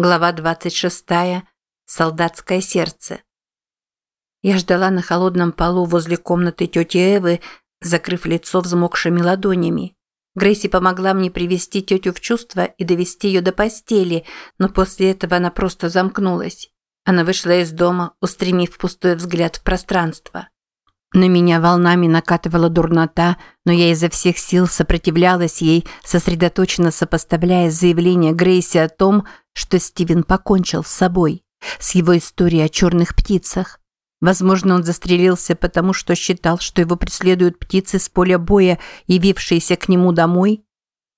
Глава 26. Солдатское сердце. Я ждала на холодном полу возле комнаты тети Эвы, закрыв лицо взмокшими ладонями. Грейси помогла мне привести тетю в чувство и довести ее до постели, но после этого она просто замкнулась. Она вышла из дома, устремив пустой взгляд в пространство. На меня волнами накатывала дурнота, но я изо всех сил сопротивлялась ей, сосредоточенно сопоставляя заявление Грейси о том, что Стивен покончил с собой, с его историей о черных птицах. Возможно, он застрелился потому, что считал, что его преследуют птицы с поля боя, явившиеся к нему домой.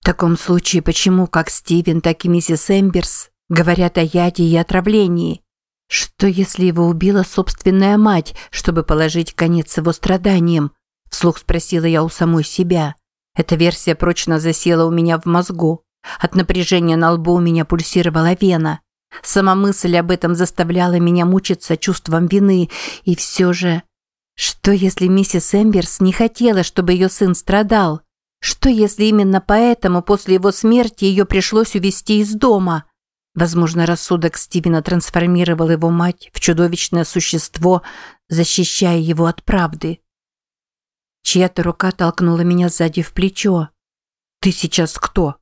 В таком случае, почему как Стивен, так и миссис Эмберс говорят о яде и отравлении? Что, если его убила собственная мать, чтобы положить конец его страданиям? Вслух спросила я у самой себя. Эта версия прочно засела у меня в мозгу. От напряжения на лбу у меня пульсировала вена. Сама мысль об этом заставляла меня мучиться чувством вины, и все же... Что, если миссис Эмберс не хотела, чтобы ее сын страдал? Что, если именно поэтому после его смерти ее пришлось увезти из дома? Возможно, рассудок Стивена трансформировал его мать в чудовищное существо, защищая его от правды. Чья-то рука толкнула меня сзади в плечо. «Ты сейчас кто?»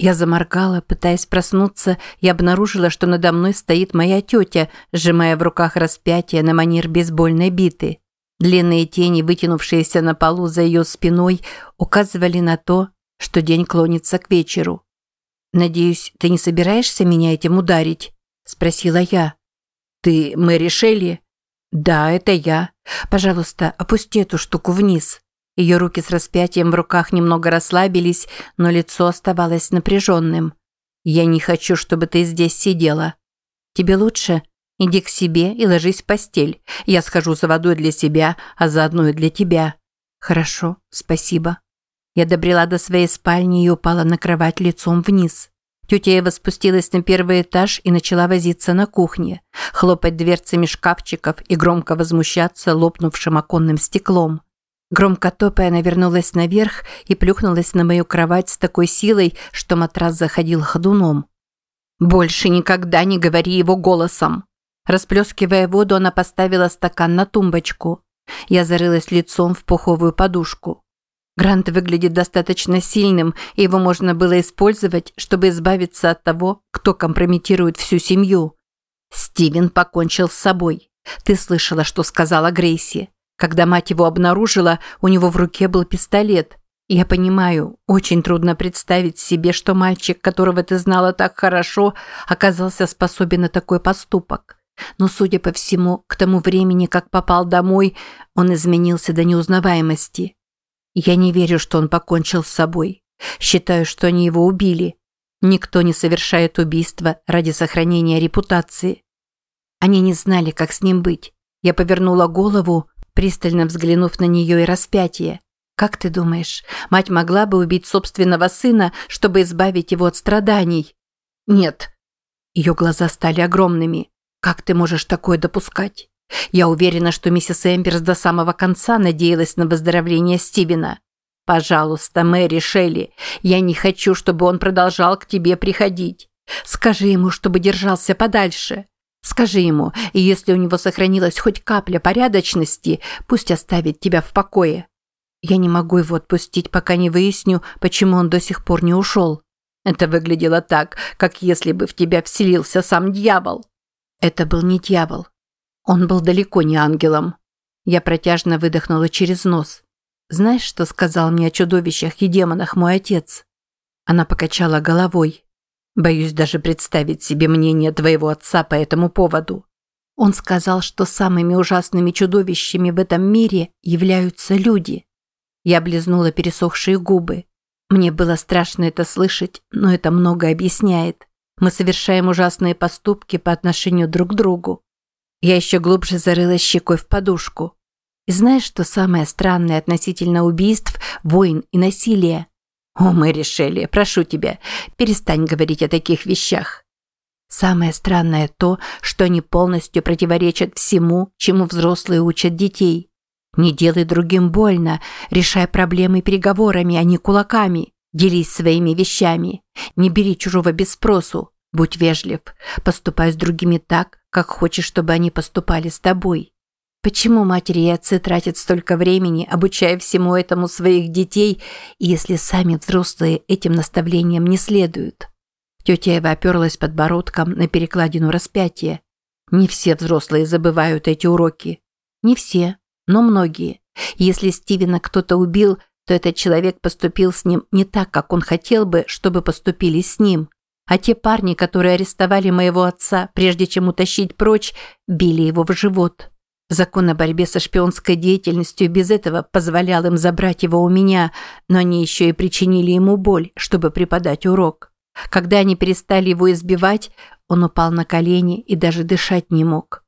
Я заморгала, пытаясь проснуться, и обнаружила, что надо мной стоит моя тетя, сжимая в руках распятие на манер бейсбольной биты. Длинные тени, вытянувшиеся на полу за ее спиной, указывали на то, что день клонится к вечеру. «Надеюсь, ты не собираешься меня этим ударить?» – спросила я. «Ты Мэри Шелли?» «Да, это я. Пожалуйста, опусти эту штуку вниз». Ее руки с распятием в руках немного расслабились, но лицо оставалось напряженным. «Я не хочу, чтобы ты здесь сидела. Тебе лучше? Иди к себе и ложись в постель. Я схожу за водой для себя, а заодно и для тебя». «Хорошо, спасибо». Я добрела до своей спальни и упала на кровать лицом вниз. Тетя Эва спустилась на первый этаж и начала возиться на кухне, хлопать дверцами шкафчиков и громко возмущаться лопнувшим оконным стеклом. Громко топая, она вернулась наверх и плюхнулась на мою кровать с такой силой, что матрас заходил ходуном. «Больше никогда не говори его голосом!» Расплескивая воду, она поставила стакан на тумбочку. Я зарылась лицом в пуховую подушку. Грант выглядит достаточно сильным, и его можно было использовать, чтобы избавиться от того, кто компрометирует всю семью. Стивен покончил с собой. Ты слышала, что сказала Грейси. Когда мать его обнаружила, у него в руке был пистолет. Я понимаю, очень трудно представить себе, что мальчик, которого ты знала так хорошо, оказался способен на такой поступок. Но, судя по всему, к тому времени, как попал домой, он изменился до неузнаваемости. Я не верю, что он покончил с собой. Считаю, что они его убили. Никто не совершает убийство ради сохранения репутации. Они не знали, как с ним быть. Я повернула голову, пристально взглянув на нее и распятие. Как ты думаешь, мать могла бы убить собственного сына, чтобы избавить его от страданий? Нет. Ее глаза стали огромными. Как ты можешь такое допускать? Я уверена, что миссис Эмберс до самого конца надеялась на выздоровление Стивена. Пожалуйста, Мэри Шелли, я не хочу, чтобы он продолжал к тебе приходить. Скажи ему, чтобы держался подальше. Скажи ему, и если у него сохранилась хоть капля порядочности, пусть оставит тебя в покое. Я не могу его отпустить, пока не выясню, почему он до сих пор не ушел. Это выглядело так, как если бы в тебя вселился сам дьявол. Это был не дьявол. Он был далеко не ангелом. Я протяжно выдохнула через нос. Знаешь, что сказал мне о чудовищах и демонах мой отец? Она покачала головой. Боюсь даже представить себе мнение твоего отца по этому поводу. Он сказал, что самыми ужасными чудовищами в этом мире являются люди. Я облизнула пересохшие губы. Мне было страшно это слышать, но это многое объясняет. Мы совершаем ужасные поступки по отношению друг к другу. Я еще глубже зарылась щекой в подушку. И знаешь, что самое странное относительно убийств, войн и насилия? О, Мэри Шелли, прошу тебя, перестань говорить о таких вещах. Самое странное то, что они полностью противоречат всему, чему взрослые учат детей. Не делай другим больно, решай проблемы переговорами, а не кулаками. Делись своими вещами. Не бери чужого без спросу. Будь вежлив, поступай с другими так, как хочешь, чтобы они поступали с тобой. Почему матери и отцы тратят столько времени, обучая всему этому своих детей, если сами взрослые этим наставлениям не следуют? Тетя Эва оперлась подбородком на перекладину распятия. Не все взрослые забывают эти уроки. Не все, но многие. Если Стивена кто-то убил, то этот человек поступил с ним не так, как он хотел бы, чтобы поступили с ним. А те парни, которые арестовали моего отца, прежде чем утащить прочь, били его в живот. Закон о борьбе со шпионской деятельностью без этого позволял им забрать его у меня, но они еще и причинили ему боль, чтобы преподать урок. Когда они перестали его избивать, он упал на колени и даже дышать не мог.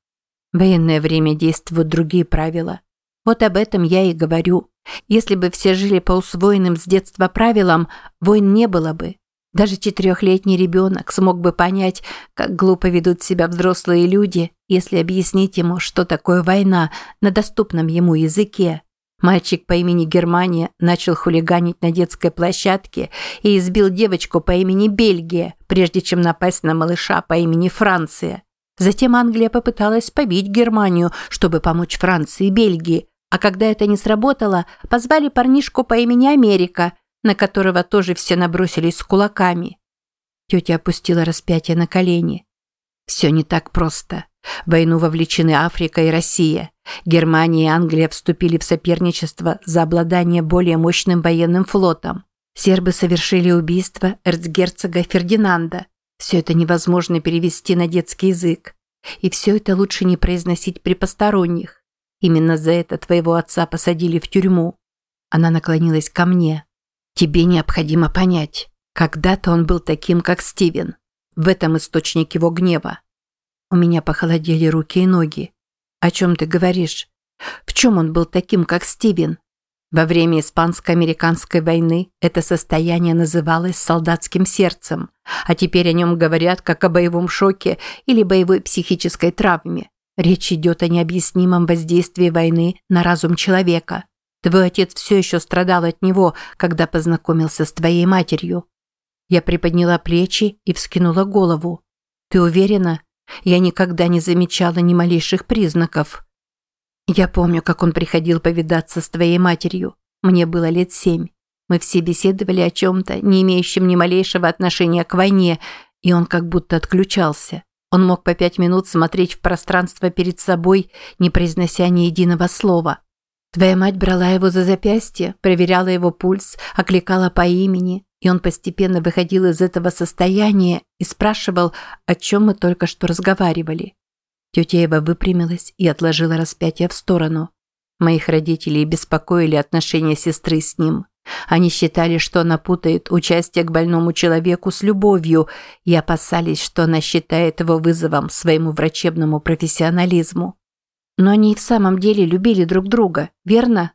В военное время действуют другие правила. Вот об этом я и говорю. Если бы все жили по усвоенным с детства правилам, войн не было бы. Даже четырехлетний ребенок смог бы понять, как глупо ведут себя взрослые люди, если объяснить ему, что такое война на доступном ему языке. Мальчик по имени Германия начал хулиганить на детской площадке и избил девочку по имени Бельгия, прежде чем напасть на малыша по имени Франция. Затем Англия попыталась побить Германию, чтобы помочь Франции и Бельгии, а когда это не сработало, позвали парнишку по имени Америка, на которого тоже все набросились с кулаками. Тетя опустила распятие на колени. Все не так просто. В войну вовлечены Африка и Россия. Германия и Англия вступили в соперничество за обладание более мощным военным флотом. Сербы совершили убийство эрцгерцога Фердинанда. Все это невозможно перевести на детский язык. И все это лучше не произносить при посторонних. Именно за это твоего отца посадили в тюрьму. Она наклонилась ко мне. Тебе необходимо понять, когда-то он был таким, как Стивен. В этом источник его гнева. У меня похолодели руки и ноги. О чем ты говоришь? В чем он был таким, как Стивен? Во время Испанско-Американской войны это состояние называлось солдатским сердцем, а теперь о нем говорят как о боевом шоке или боевой психической травме. Речь идет о необъяснимом воздействии войны на разум человека. Твой отец все еще страдал от него, когда познакомился с твоей матерью. Я приподняла плечи и вскинула голову. Ты уверена? Я никогда не замечала ни малейших признаков. Я помню, как он приходил повидаться с твоей матерью. Мне было лет семь. Мы все беседовали о чем-то, не имеющем ни малейшего отношения к войне, и он как будто отключался. Он мог по пять минут смотреть в пространство перед собой, не произнося ни единого слова. Твоя мать брала его за запястье, проверяла его пульс, окликала по имени, и он постепенно выходил из этого состояния и спрашивал, о чем мы только что разговаривали. Тетя Эва выпрямилась и отложила распятие в сторону. Моих родителей беспокоили отношения сестры с ним. Они считали, что она путает участие к больному человеку с любовью и опасались, что она считает его вызовом своему врачебному профессионализму. Но они и в самом деле любили друг друга, верно?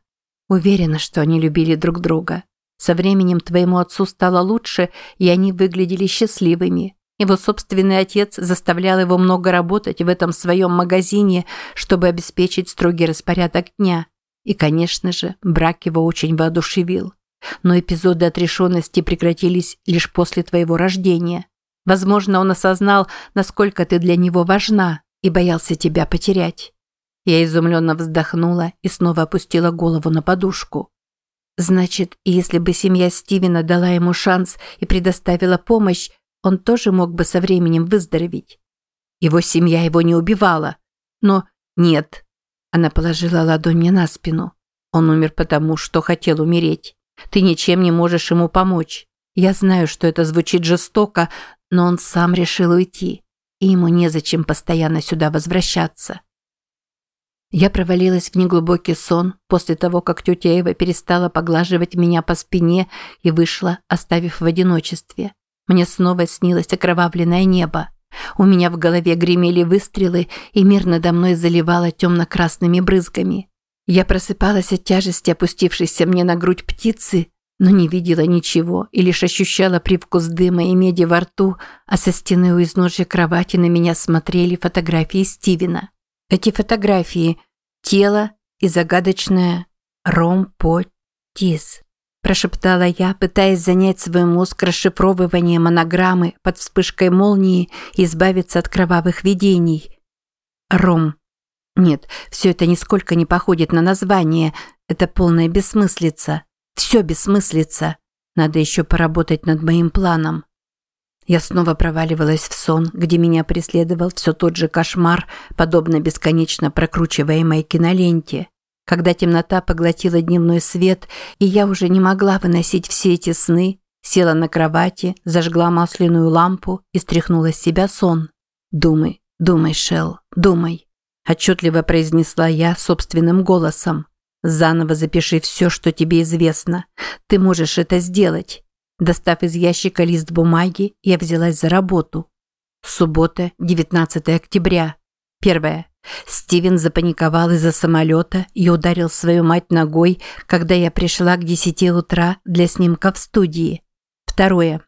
Уверена, что они любили друг друга. Со временем твоему отцу стало лучше, и они выглядели счастливыми. Его собственный отец заставлял его много работать в этом своем магазине, чтобы обеспечить строгий распорядок дня. И, конечно же, брак его очень воодушевил. Но эпизоды отрешенности прекратились лишь после твоего рождения. Возможно, он осознал, насколько ты для него важна и боялся тебя потерять. Я изумленно вздохнула и снова опустила голову на подушку. Значит, если бы семья Стивена дала ему шанс и предоставила помощь, он тоже мог бы со временем выздороветь. Его семья его не убивала. Но нет. Она положила ладонь мне на спину. Он умер потому, что хотел умереть. Ты ничем не можешь ему помочь. Я знаю, что это звучит жестоко, но он сам решил уйти. И ему незачем постоянно сюда возвращаться. Я провалилась в неглубокий сон после того, как тетя Эва перестала поглаживать меня по спине и вышла, оставив в одиночестве. Мне снова снилось окровавленное небо. У меня в голове гремели выстрелы, и мир надо мной заливало темно-красными брызгами. Я просыпалась от тяжести, опустившейся мне на грудь птицы, но не видела ничего и лишь ощущала привкус дыма и меди во рту, а со стены у изножья кровати на меня смотрели фотографии Стивена. Эти фотографии – тело и загадочное ромпотис. прошептала я, пытаясь занять свой мозг расшифровыванием монограммы под вспышкой молнии и избавиться от кровавых видений. Ром. Нет, все это нисколько не походит на название. Это полная бессмыслица. Все бессмыслица. Надо еще поработать над моим планом. Я снова проваливалась в сон, где меня преследовал все тот же кошмар, подобно бесконечно прокручиваемой киноленте. Когда темнота поглотила дневной свет, и я уже не могла выносить все эти сны, села на кровати, зажгла масляную лампу и стряхнула с себя сон. «Думай, думай, Шел, думай», – отчетливо произнесла я собственным голосом. «Заново запиши все, что тебе известно. Ты можешь это сделать». Достав из ящика лист бумаги, я взялась за работу. Суббота, 19 октября. Первое. Стивен запаниковал из-за самолета и ударил свою мать ногой, когда я пришла к 10 утра для снимка в студии. Второе.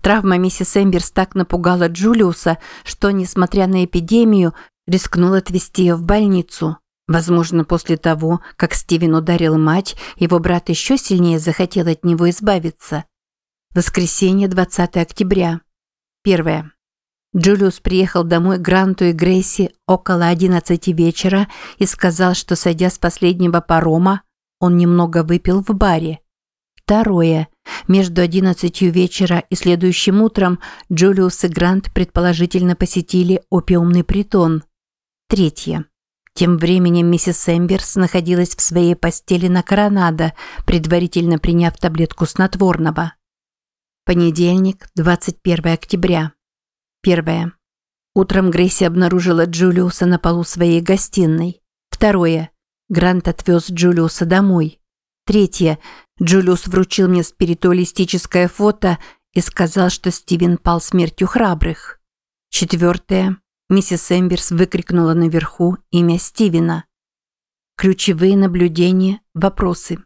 Травма миссис Эмберс так напугала Джулиуса, что, несмотря на эпидемию, рискнул отвезти ее в больницу. Возможно, после того, как Стивен ударил мать, его брат еще сильнее захотел от него избавиться. Воскресенье, 20 октября. Первое. Джулиус приехал домой к Гранту и Грейси около 11 вечера и сказал, что, сойдя с последнего парома, он немного выпил в баре. Второе. Между 11 вечера и следующим утром Джулиус и Грант предположительно посетили опиумный притон. Третье. Тем временем миссис Эмберс находилась в своей постели на Коронадо, предварительно приняв таблетку снотворного. Понедельник, 21 октября. Первое. Утром Грейси обнаружила Джулиуса на полу своей гостиной. Второе. Грант отвез Джулиуса домой. Третье. Джулиус вручил мне спиритуалистическое фото и сказал, что Стивен пал смертью храбрых. Четвертое. Миссис Эмберс выкрикнула наверху имя Стивена. Ключевые наблюдения, вопросы.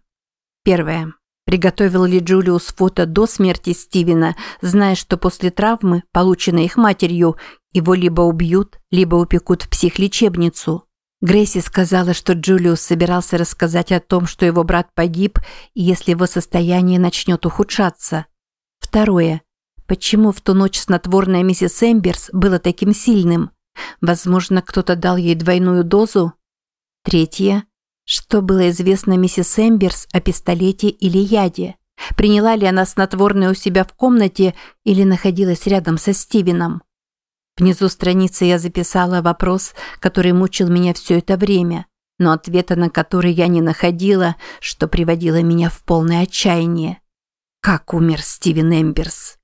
Первое. Приготовил ли Джулиус фото до смерти Стивена, зная, что после травмы, полученной их матерью, его либо убьют, либо упекут в психлечебницу? Грейси сказала, что Джулиус собирался рассказать о том, что его брат погиб, если его состояние начнет ухудшаться. Второе. Почему в ту ночь снотворное миссис Эмберс было таким сильным? Возможно, кто-то дал ей двойную дозу? Третье. Что было известно миссис Эмберс о пистолете или яде? Приняла ли она снотворное у себя в комнате или находилась рядом со Стивеном? Внизу страницы я записала вопрос, который мучил меня все это время, но ответа на который я не находила, что приводило меня в полное отчаяние. Как умер Стивен Эмберс?